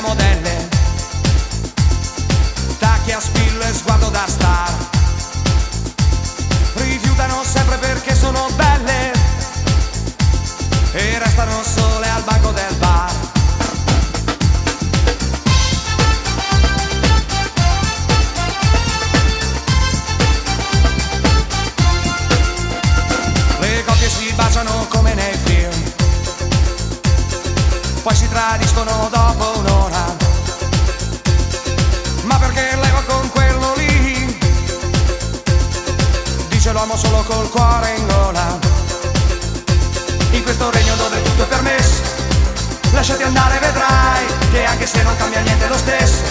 modelle, tacchi a spillo e sguardo da star. Rifiutano sempre perché sono belle e restano sole al banco del bar. Le coppie si baciano come nei film, poi si tradiscono dopo. Lasciati andare vedrai che anche se non cambia niente lo stesso,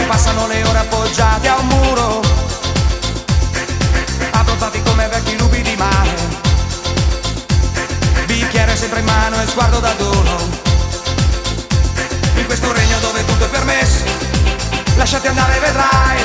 Poi passano le ore appoggiati a un muro, abbronzati come vecchi lupi di mare. Bicchiere sempre in mano e sguardo da duro. In questo regno dove tutto è permesso, lasciati andare e vedrai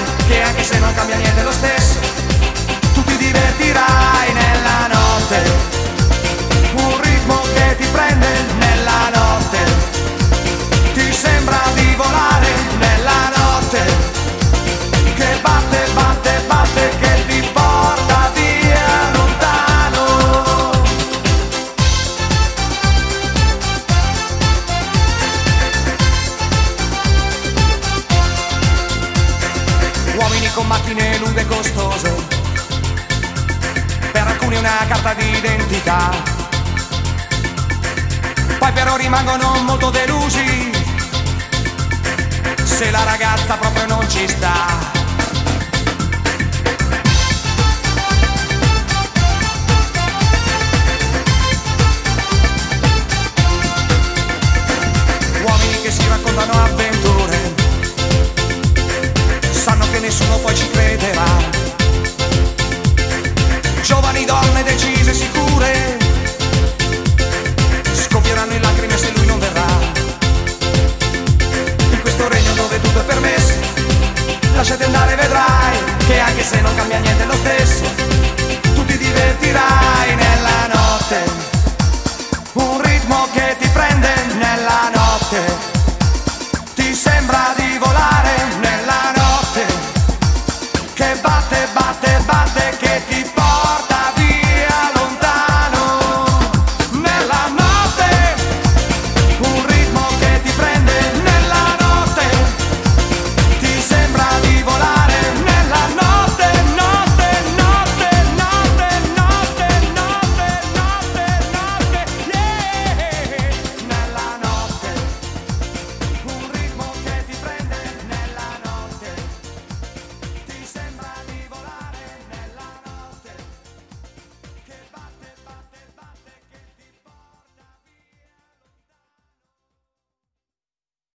macchine nude costose, per alcuni una carta d'identità. Poi però rimangono molto delusi se la ragazza proprio non ci sta. lasciati andare vedrai che anche se non cambia niente lo stesso, tu ti divertirai nella notte. Un ritmo che ti prende nella notte, ti sembra di volare nella notte, che batte, batte, batte, che ti